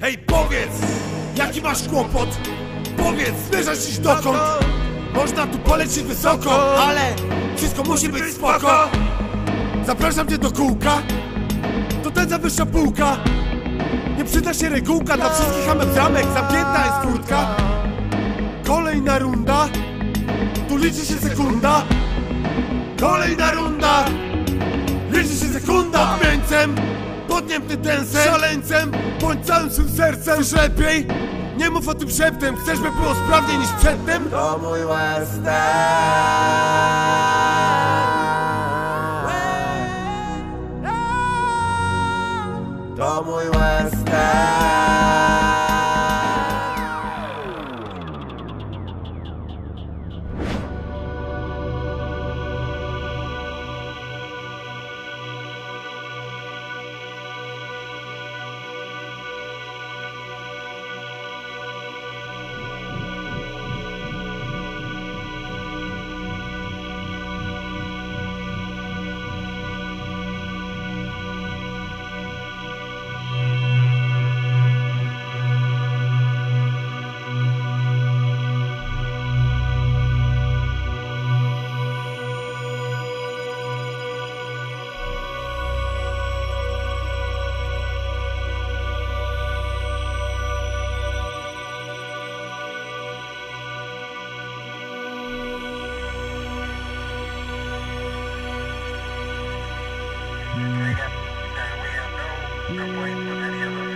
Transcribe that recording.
Hej, powiedz! Jaki masz kłopot? Powiedz, zmierzasz dziś dokąd? Można tu polecieć wysoko, ale wszystko musi być spoko Zapraszam cię do kółka To ten za wyższa półka Nie przyda się regułka Dla wszystkich ametramek Zamknięta jest furtka Kolejna runda Tu liczy się sekunda. Kolejna runda. Liczy się sekunda. Mieńcem Podniemny tensem Szaleńcem Bądź całym swym sercem. Już lepiej? Nie mów o tym szeptem. Chcesz by było sprawniej niż przedtem? To mój western. To mój western propuesto.